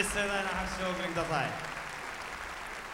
ぜひ盛大な拍手をお送りください。